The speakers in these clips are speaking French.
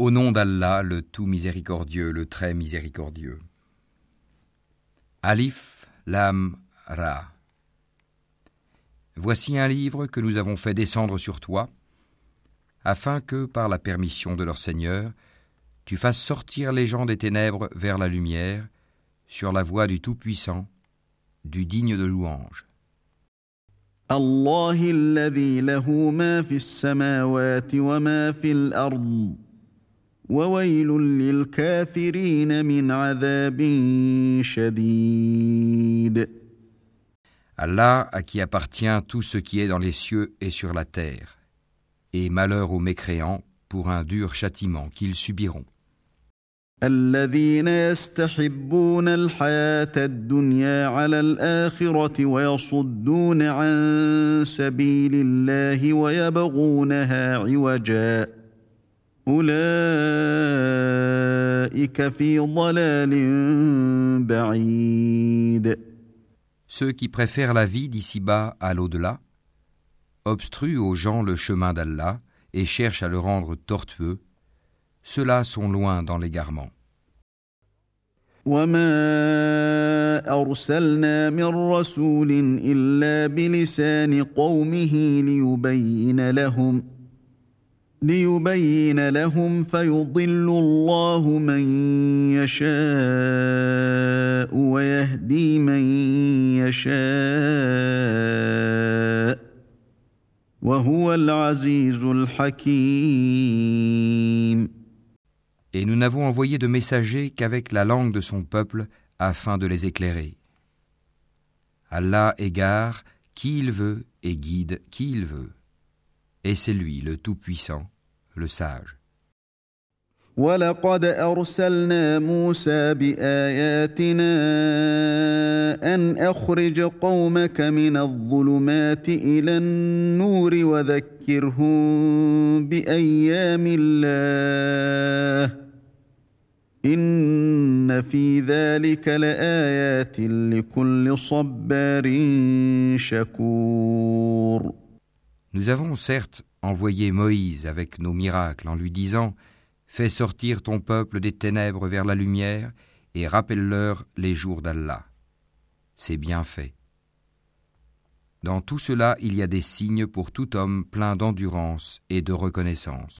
Au nom d'Allah, le tout miséricordieux, le très miséricordieux. Alif Lam Ra. Voici un livre que nous avons fait descendre sur toi, afin que, par la permission de leur Seigneur, tu fasses sortir les gens des ténèbres vers la lumière, sur la voie du Tout-Puissant, du digne de louange. Allah وويل للكافرين من عذاب شديد Allah à qui appartient tout ce qui est dans les cieux et sur la terre, et malheur aux mécréants pour un dur châtiment qu'ils subiront. الذين يستحبون الحياة الدنيا على الآخرة ويصدون عن سبيل الله ويبغونها عوجا Ceux qui préfèrent la vie d'ici-bas à l'au-delà, obstruent aux gens le chemin d'Allah et cherchent à le rendre tortueux, ceux-là sont loin dans l'égarement. وما أرسلنا من رسول إلا بلسان قومه ليبين لهم ليبين لهم فيضل الله من يشاء ويهدي من يشاء وهو العزيز الحكيم Et nous n'avons envoyé de messagers qu'avec la langue de son peuple afin de les éclairer. Allah égare qui il veut et guide qui il veut. Et c'est lui le Tout-Puissant, le Sage. ولقد أرسلنا موسى بآياتنا أن أخرج قومك من الظلمات إلى النور وذكرهم بأيام الله إن في ذلك لآيات لكل صبار شكور Nous avons certes envoyé Moïse avec nos miracles en lui disant Fais sortir ton peuple des ténèbres vers la lumière et rappelle-leur les jours d'Allah. C'est bien fait. Dans tout cela, il y a des signes pour tout homme plein d'endurance et de reconnaissance.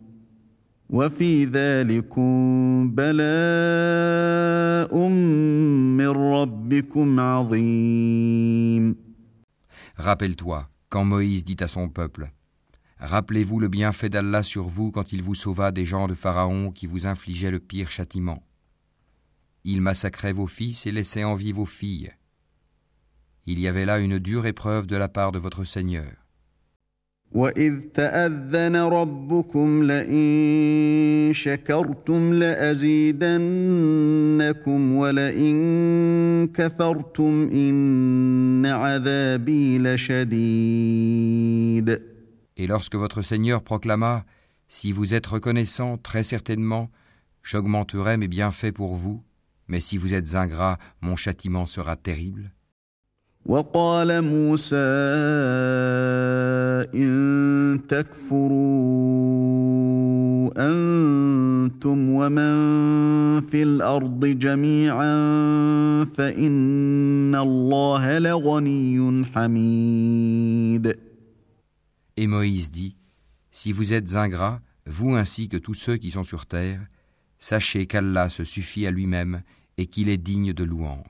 وفي ذلكم بلاء من ربكم عظيم Rappelle-toi, quand Moïse dit à son peuple Rappelez-vous le bienfait d'Allah sur vous quand il vous sauva des gens de Pharaon qui vous infligeaient le pire châtiment. Il massacrait vos fils et laissait en vie vos filles. Il y avait là une dure épreuve de la part de votre Seigneur. وإذ تأذن ربكم لئن شكرتم لأزيدنكم ولئن كفرتم إن عذابي لشديد Et lorsque votre Seigneur proclama Si vous êtes reconnaissant, très certainement, j'augmenterai mes bienfaits pour vous, mais si vous êtes ingrat, mon châtiment sera terrible. وقال موسى إن تكفروا أنتم ومن في الأرض جميعا فإن الله لغني حميد Et Moïse dit Si vous êtes ingrats, vous ainsi que tous ceux qui sont sur terre, sachez qu'Allah se suffit à lui-même et qu'il est digne de louange.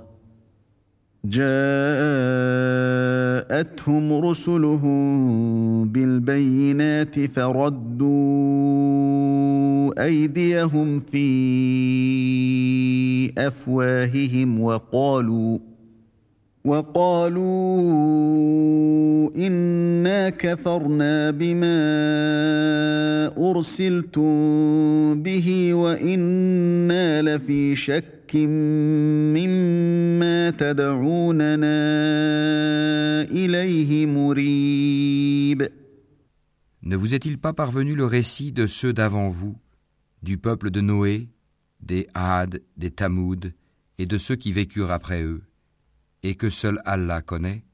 جاءتهم رسلهم بالبينات فردوا أيديهم في أفواههم وقالوا وقالوا إنا كفرنا بما أرسلتم به وإنا لفي شك مما تدعوننا اليه مريب Ne vous est-il pas parvenu le récit de ceux d'avant vous, du peuple de Noé, des Had, des Tamoud, et de ceux qui vécurent après eux et que seul Allah connaît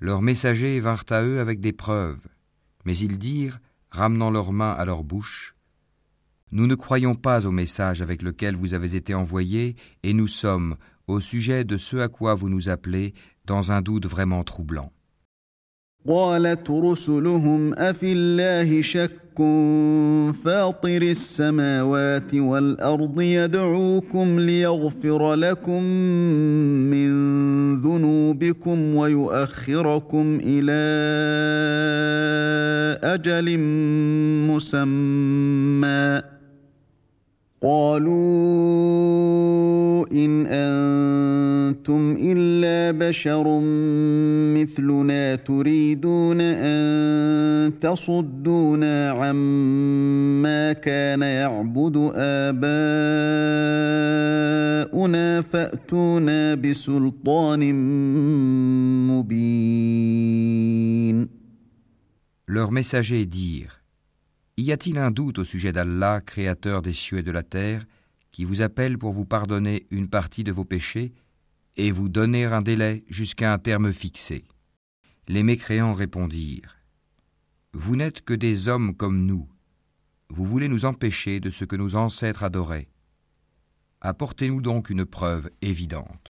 Leurs messagers vinrent à eux avec des preuves, mais ils dirent, ramenant leurs mains à leur bouche, Nous ne croyons pas au message avec lequel vous avez été envoyés, et nous sommes, au sujet de ce à quoi vous nous appelez, dans un doute vraiment troublant. فاطر السماوات والارض يدعوكم ليغفر لكم من ذنوبكم ويؤخركم الى اجل مسمى قالوا إن أنتم إلا بشر مثلنا تريدون أن تصدونا عما كان يعبد آباؤنا فأتونا بسلطان مبين. Leurs messagers dirent Y a-t-il un doute au sujet d'Allah, créateur des cieux et de la terre, qui vous appelle pour vous pardonner une partie de vos péchés et vous donner un délai jusqu'à un terme fixé? Les mécréants répondirent Vous n'êtes que des hommes comme nous. Vous voulez nous empêcher de ce que nos ancêtres adoraient. Apportez-nous donc une preuve évidente.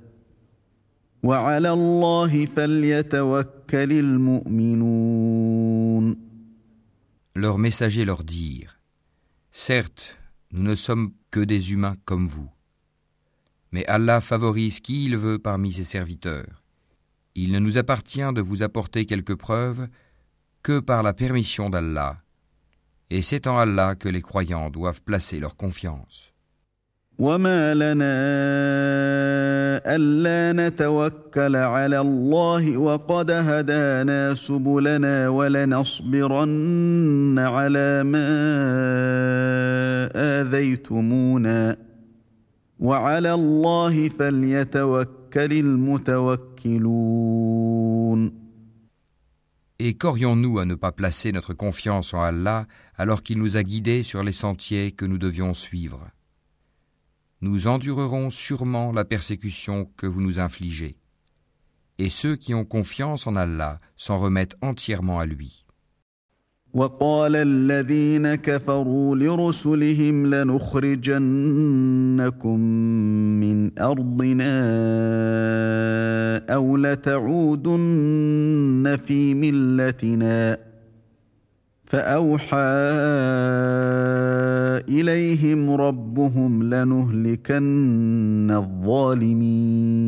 Leurs messagers leur dirent Certes, nous ne sommes que des humains comme vous. Mais Allah favorise qui il veut parmi ses serviteurs. Il ne nous appartient de vous apporter quelques preuves que par la permission d'Allah. Et c'est en Allah que les croyants doivent placer leur confiance. وما لنا الا نتوكل على الله وقد هدانا سبلنا ولنصبرن على ما اذيتمونا وعلى الله فليتوكل المتوكلون Et qu'aurions-nous à ne pas placer notre confiance en Allah alors qu'il nous a guidés sur les sentiers que nous devions suivre nous endurerons sûrement la persécution que vous nous infligez. Et ceux qui ont confiance en Allah s'en remettent entièrement à lui. وقال الذين كفروا لرسلهم لنخرجنكم من أرضنا أو لتعودن في ملتنا فأوحى إليهم ربهم لنهلكن الظالمين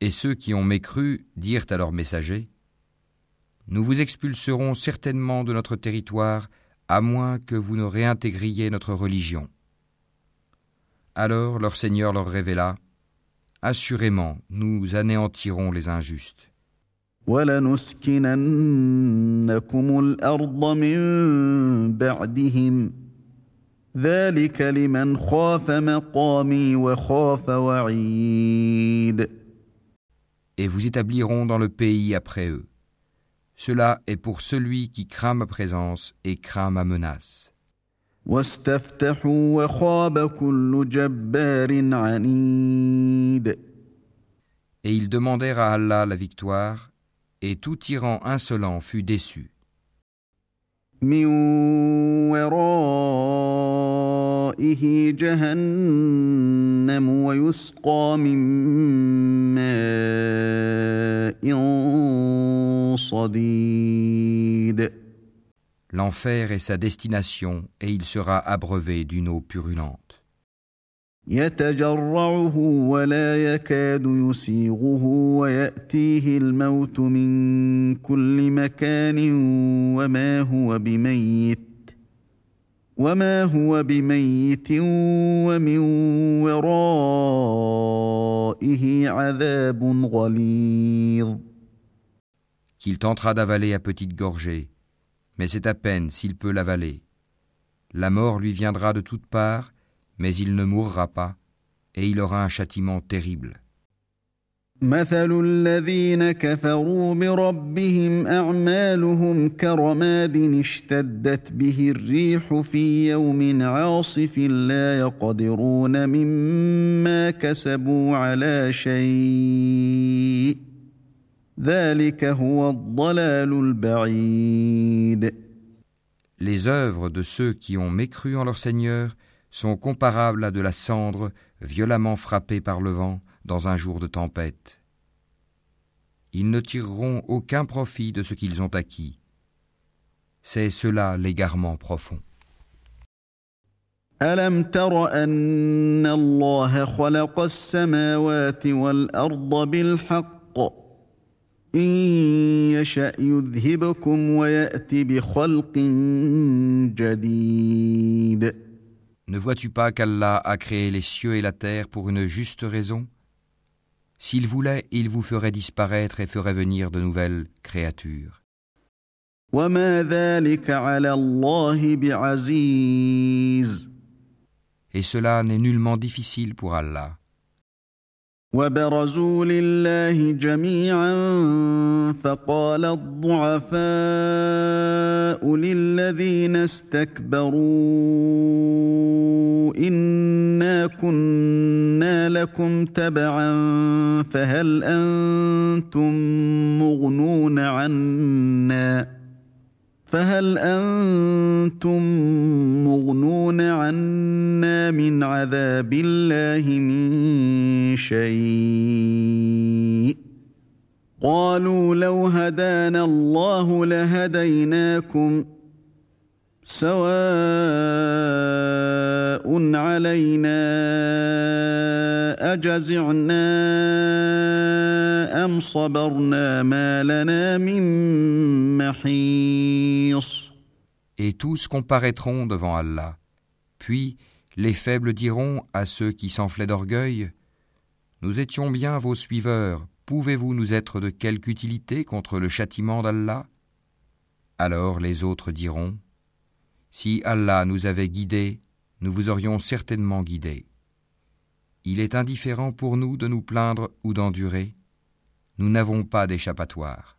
Et ceux qui ont mécru dirent à leurs messagers Nous vous expulserons certainement de notre territoire à moins que vous ne réintégriez notre religion. Alors leur Seigneur leur révéla Assurément, nous anéantirons les injustes. ولنسكننكم الأرض من بعدهم ذلك لمن خاف مقامي وخاف وعيد Et vous établiront dans le pays après eux. Cela est pour celui qui craint ma présence et craint ma menace. واستفتحوا وخاب كل جبار عنيد Et ils demandèrent à Allah la victoire, et tout tyran insolent fut déçu. L'enfer est sa destination et il sera abreuvé d'une eau purulente. يتجرعه ولا يكاد يسيغه ويأتيه الموت من كل مكان وما هو بميت وما هو بميت ومن ورائه عذاب غليظ Qu'il tentera d'avaler à petite gorgée, mais c'est à peine s'il peut l'avaler. La mort lui viendra de toutes parts, mais il ne mourra pas, et il aura un châtiment terrible. مثل الذين كفروا بربهم أعمالهم كرماد اشتدت به الريح في يوم عاصف لا يقدرون مما كسبوا على شيء ذلك هو الضلال البعيد Les œuvres de ceux qui ont mécru en leur Seigneur sont comparables à de la cendre violemment frappée par le vent dans un jour de tempête. Ils ne tireront aucun profit de ce qu'ils ont acquis. C'est cela l'égarement profond. ألم تر أن الله خلق السماوات والأرض بالحق إن يشأ يذهبكم ويأت بخلق جديد Ne vois-tu pas qu'Allah a créé les cieux et la terre pour une juste raison? S'il voulait, il vous ferait disparaître et ferait venir de nouvelles créatures. Et cela n'est nullement difficile pour Allah. وبرزوا لله جميعا فقال الضعفاء للذين استكبروا إنا كنا لكم تبعا فهل أنتم مغنون عنا فهل أنتم مغنون عنا من عذاب الله من شيء؟ قالوا لو هدانا الله لهديناكم سواء علينا اجزعنا ام صبرنا ما لنا من محيص Et tous comparaîtront devant Allah. Puis les faibles diront à ceux qui s'enflaient d'orgueil Nous étions bien vos suiveurs, pouvez-vous nous être de quelque utilité contre le châtiment d'Allah Alors les autres diront si Allah nous avait guidés, nous vous aurions certainement guidés. Il est indifférent pour nous de nous plaindre ou d'endurer. Nous n'avons pas d'échappatoire.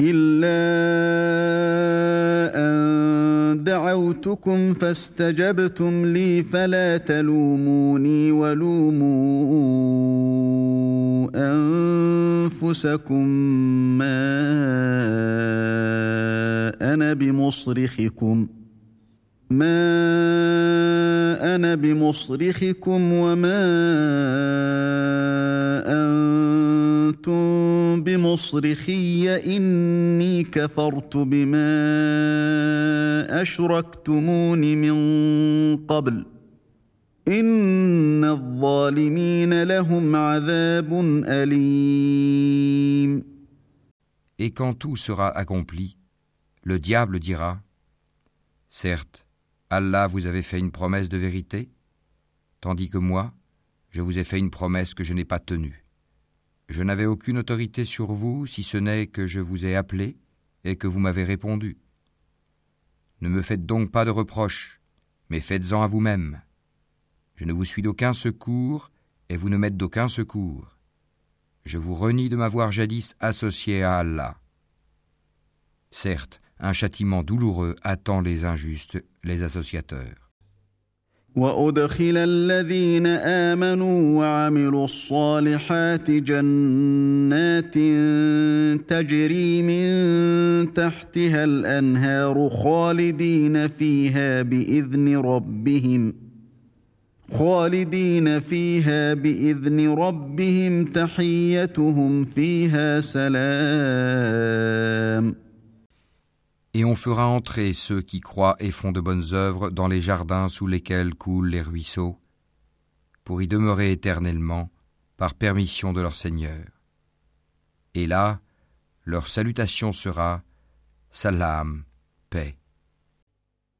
إلا أن دعوتكم فاستجبتم لي فلا تلوموني ولوموا أنفسكم ما أنا بمصرخكم. ما أنا بمصرخكم وما أنتم بمصرخي إني كفرت بما أشركتمون من قبل إن الظالمين لهم عذاب أليم. Et quand tout sera accompli, le diable dira Certes, Allah vous avait fait une promesse de vérité, tandis que moi, je vous ai fait une promesse que je n'ai pas tenue. Je n'avais aucune autorité sur vous si ce n'est que je vous ai appelé et que vous m'avez répondu. Ne me faites donc pas de reproches, mais faites-en à vous-même. Je ne vous suis d'aucun secours et vous ne m'êtes d'aucun secours. Je vous renie de m'avoir jadis associé à Allah. Certes, un châtiment douloureux attend les injustes, les associateurs. وادخل الذين امنوا وعملوا الصالحات جنات تجري من تحتها الانهار خالدين فيها باذن ربهم خالدين فيها باذن ربهم تحيتهم فيها سلام Et on fera entrer ceux qui croient et font de bonnes œuvres dans les jardins sous lesquels coulent les ruisseaux, pour y demeurer éternellement par permission de leur Seigneur. Et là, leur salutation sera Salam.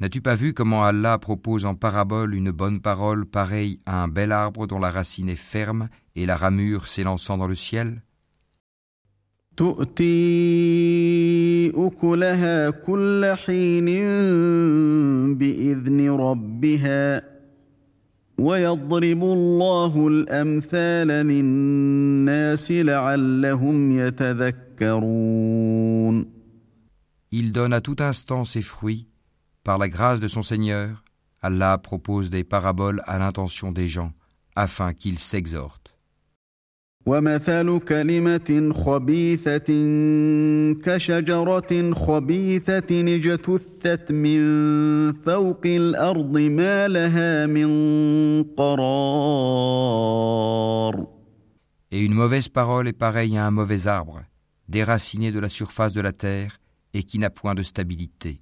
N'as-tu pas vu comment Allah propose en parabole une bonne parole pareille à un bel arbre dont la racine est ferme et la ramure s'élançant dans le ciel? Il donne à tout instant ses fruits Par la grâce de son Seigneur, Allah propose des paraboles à l'intention des gens, afin qu'ils s'exhortent. ومثل كلمة خبيثة كشجرة خبيثة اجتثت من فوق الأرض ما لها من قرار Et une mauvaise parole est pareille à un mauvais arbre, déraciné de la surface de la terre et qui n'a point de stabilité.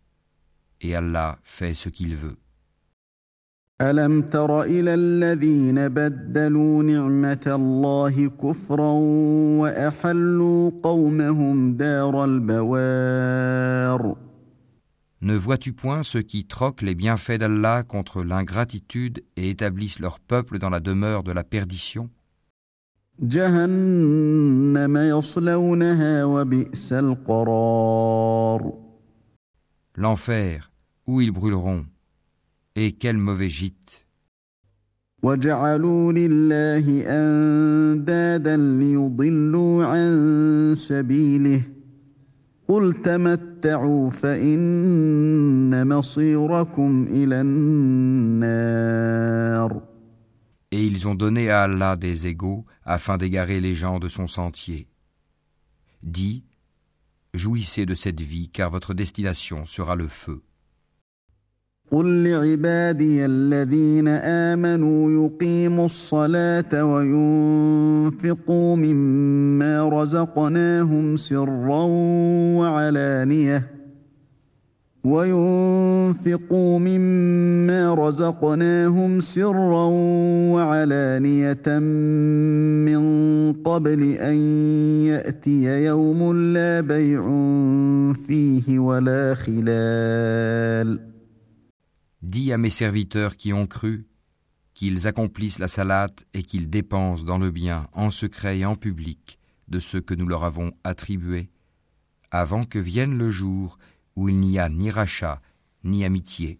Et Allah fait ce qu'il veut. ألم تر إلى الذين بدلوا نعمة الله كفرا وأحلوا قومهم دار البوار Ne vois-tu point ceux qui troquent les bienfaits d'Allah contre l'ingratitude et établissent leur peuple dans la demeure de la perdition جهنم يصلونها وبئس القرار L'enfer, où ils brûleront, et quel mauvais gîte وجعلوا لله أندادا ليضلوا عن سبيله قل تمتعوا فإن مصيركم إلى النار Et ils ont donné à Allah des égaux afin d'égarer les gens de son sentier. Dis, jouissez de cette vie car votre destination sera le feu. قل لعبادي الذين آمنوا يقيموا الصلاة وينفقوا مما رزقناهم سرا وعلانية وينفقوا مما رزقناهم سرا وعلانية من قبل أن يأتي يوم لا بيع فيه ولا خلال ۖ Dis à mes serviteurs qui ont cru qu'ils accomplissent la salate et qu'ils dépensent dans le bien, en secret et en public, de ce que nous leur avons attribué, avant que vienne le jour où il n'y a ni rachat ni amitié.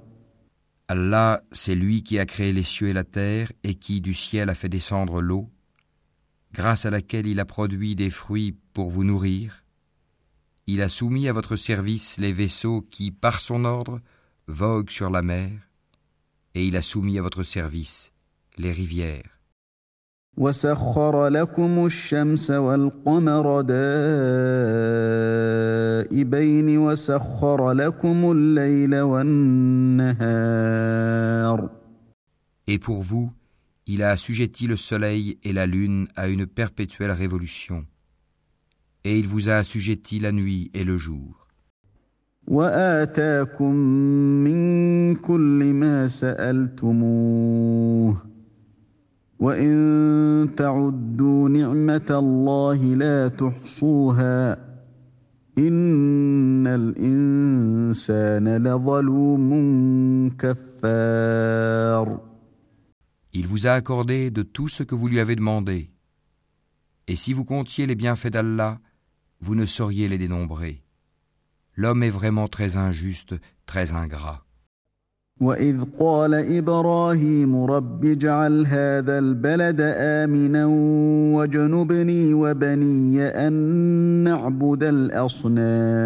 Allah, c'est lui qui a créé les cieux et la terre et qui du ciel a fait descendre l'eau, grâce à laquelle il a produit des fruits pour vous nourrir. Il a soumis à votre service les vaisseaux qui, par son ordre, voguent sur la mer, et il a soumis à votre service les rivières. وسخر لكم الشمس والقمر دائبين وسخر لكم الليل والنهار Et pour vous, il a assujetti le soleil et la lune à une perpétuelle révolution. Et il vous a assujetti la nuit et le jour. وآتاكم من كل ما سألتموه وان تعدوا نعمه الله لا تحصوها ان الانسان لظلوم كفار Il vous a accordé de tout ce que vous lui avez demandé. Et si vous comptiez les bienfaits d'Allah, vous ne sauriez les dénombrer. L'homme est vraiment très injuste, très ingrat. واذ قال ابراهيم رب اجعل هذا البلد امنا وجنبني وبني ان نعبد الاصنام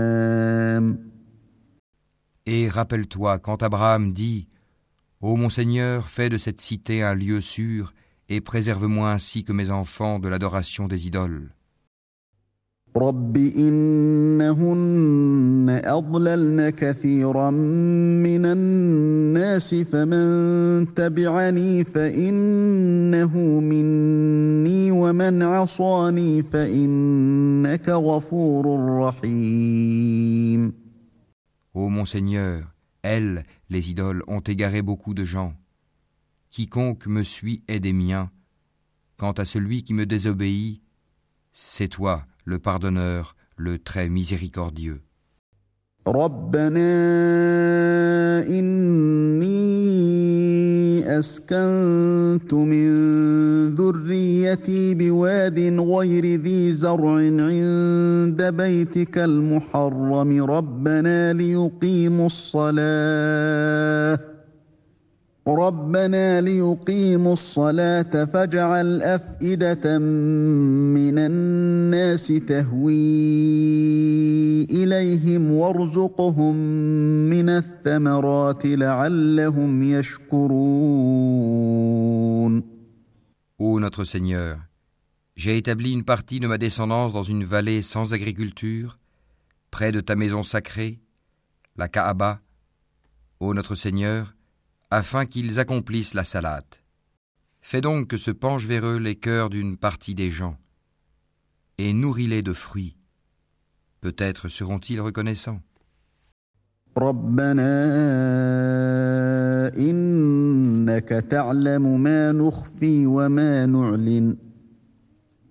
Et rappelle-toi quand Abraham dit Ô mon Seigneur, fais de cette cité un lieu sûr et préserve-moi ainsi que mes enfants de l'adoration des idoles. رب إنهن أضللن كثيرا من الناس فمن تبعني فإنه مني ومن عصاني فإنك غفور رحيم Ô mon Seigneur, elles, les idoles, ont égaré beaucoup de gens. Quiconque me suit est des miens. Quant à celui qui me désobéit, c'est toi, le pardonneur, le très miséricordieux. ربنا إني أسكنت من ذريتي بواد غير ذي زرع عند بيتك المحرم ربنا ليقيموا الصلاة ربنا ليقيموا الصلاة فاجعل أفئدة من الناس تهوي إليهم وارزقهم من الثمرات لعلهم يشكرون Ô notre Seigneur, j'ai établi une partie de ma descendance dans une vallée sans agriculture, près de ta maison sacrée, la Kaaba. Ô notre Seigneur, afin qu'ils accomplissent la salate. Fais donc que se penchent vers eux les cœurs d'une partie des gens, et nourris-les de fruits. Peut-être seront-ils reconnaissants.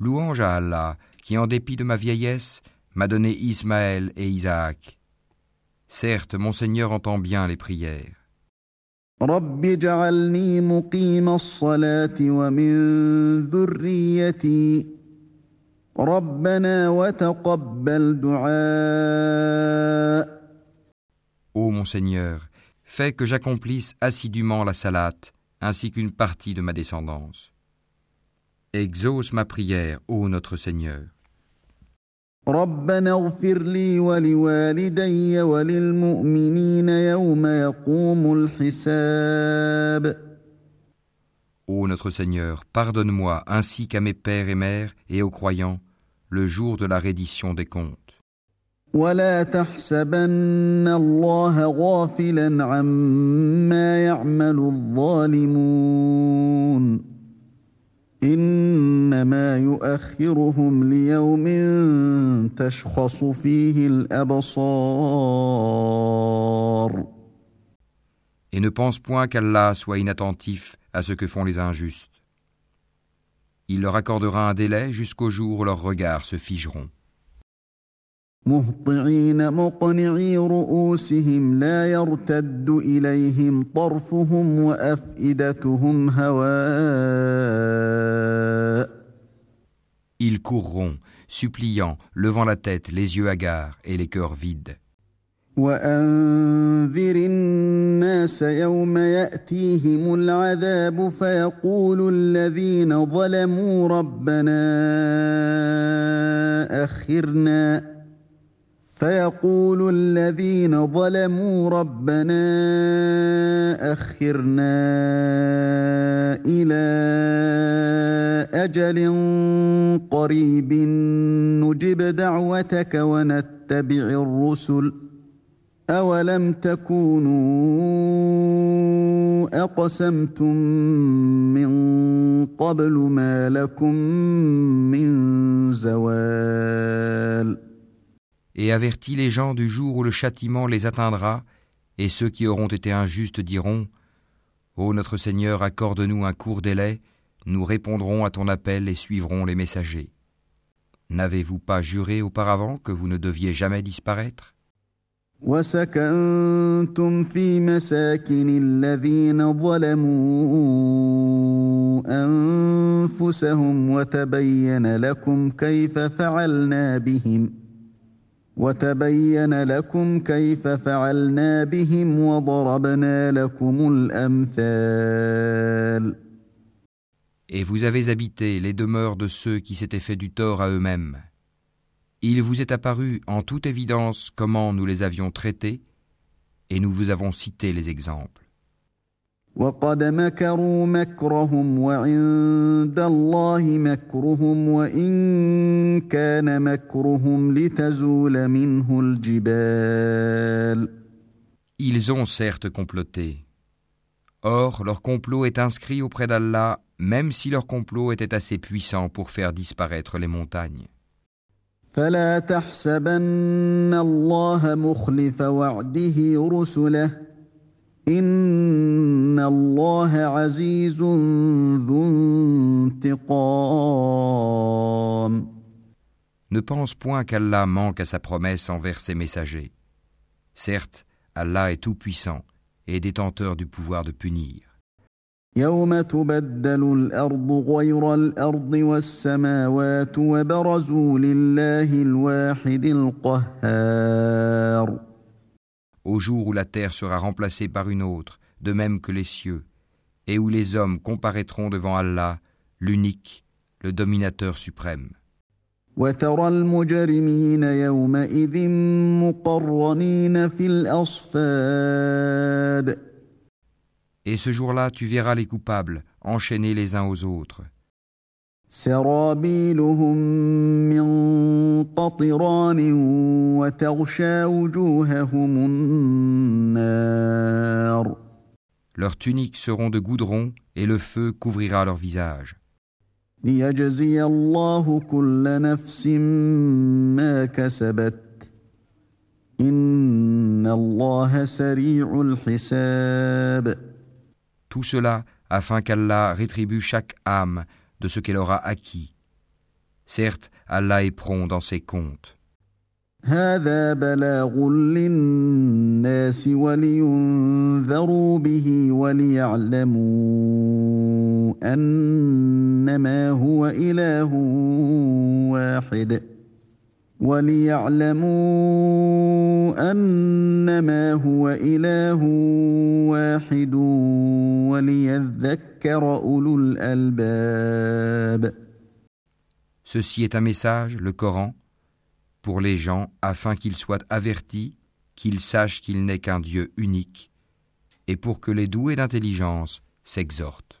Louange à Allah, qui en dépit de ma vieillesse, m'a donné Ismaël et Isaac. Certes, mon Seigneur entend bien les prières. ربنا وتقبل دعاء Ô mon Seigneur, fais que j'accomplisse assidûment la salate ainsi qu'une partie de ma descendance. Exauce ma prière, ô notre Seigneur. ربنا اغفر لي ولوالدي وللمؤمنين يوم يقوم الحساب Ô notre Seigneur, pardonne-moi ainsi qu'à mes pères et mères et aux croyants le jour de la reddition des comptes. ولا تحسبن الله غافلا عما يعمل الظالمون انما يؤخرهم ليوم تشخص فيه الابصار Et ne pense point qu'Allah soit inattentif à ce que font les injustes. Il leur accordera un délai jusqu'au jour où leurs regards se figeront. مهطعين مقنعي رؤوسهم لا يرتد إليهم طرفهم وأفئدتهم هواء Ils courront, suppliant, levant la tête, les yeux hagards et les cœurs vides. وأنذر الناس يوم يأتيهم العذاب فيقول الذين ظلموا ربنا أخرنا فيقول الذين ظلموا ربنا أخرنا إلى أجل قريب نجب دعوتك ونتبع الرسل أولم تكونوا أقسمتم من قبل ما لكم من زوال Et avertis les gens du jour où le châtiment les atteindra, et ceux qui auront été injustes diront Ô notre Seigneur, accorde-nous un court délai, nous répondrons à ton appel et suivrons les messagers. N'avez-vous pas juré auparavant que vous ne deviez jamais disparaître وسكنتم في مساكن الذين ظلموا أنفسهم وتبين لكم كيف فعلنا بهم وتبين لكم كيف فعلنا بهم وضربنا لكم الأمثال Et vous avez habité les demeures de ceux qui s'étaient fait du tort à eux-mêmes. Il vous est apparu en toute évidence comment nous les avions traités, et nous vous avons cité les exemples. وقد مكروا مكرهم وعند الله مكرهم وإن كان مكرهم لتزول منه الجبال Ils ont certes comploté. Or, leur complot est inscrit auprès d'Allah, même si leur complot était assez puissant pour faire disparaître les montagnes. فلا تحسبن الله مخلف وعده رسله إن الله عزيز ذو انتقام Ne pense point qu'Allah manque à sa promesse envers ses messagers. Certes, Allah est tout-puissant et détenteur du pouvoir de punir. يوم تبدل الأرض غير الأرض والسماوات وبرزوا لله الواحد القهار au jour où la terre sera remplacée par une autre, de même que les cieux, et où les hommes comparaîtront devant Allah, l'unique, le dominateur suprême. Et ce jour-là, tu verras les coupables enchaînés les uns aux autres. سرابيلهم من قطران وتغشى وجوههم النار Leurs tuniques seront de goudron et le feu couvrira leur visage. ليجزي الله كل نفس ما كسبت إن الله سريع الحساب Tout cela afin qu'Allah rétribue chaque âme de ce qu'elle aura acquis. Certes, Allah est prompt dans ses comptes. هذا بلاغ للناس ولينذروا به وليعلموا أنما هو إله واحد وليعلموا أنما هو إله واحد وليذكر أولو الألباب Ceci est un message, le Coran, pour les gens afin qu'ils soient avertis, qu'ils sachent qu'il n'est qu'un Dieu unique, et pour que les doués d'intelligence s'exhortent.